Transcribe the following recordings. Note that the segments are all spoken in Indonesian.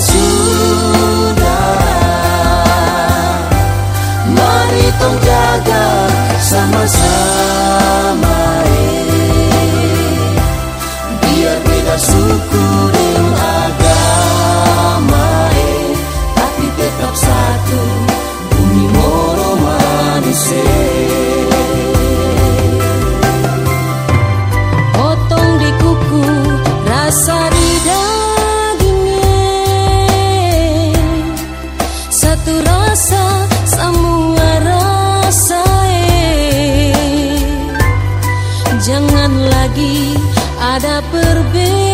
sudah Mari tong sama-sama Biar beda suku dan agama Tapi tetap satu Bumi Moro Manise lagi. Ada perbedaan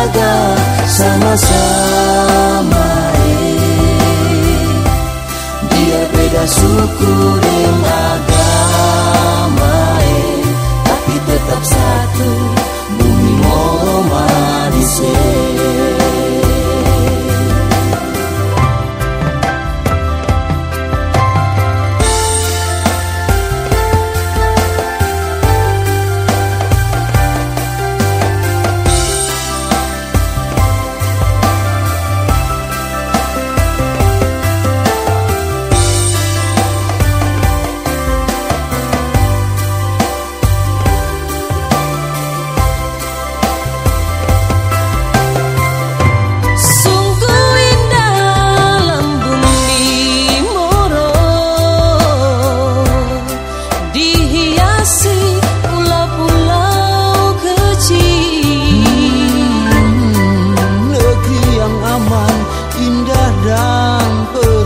jaga sama-sama eh. Biar beda suku Oh.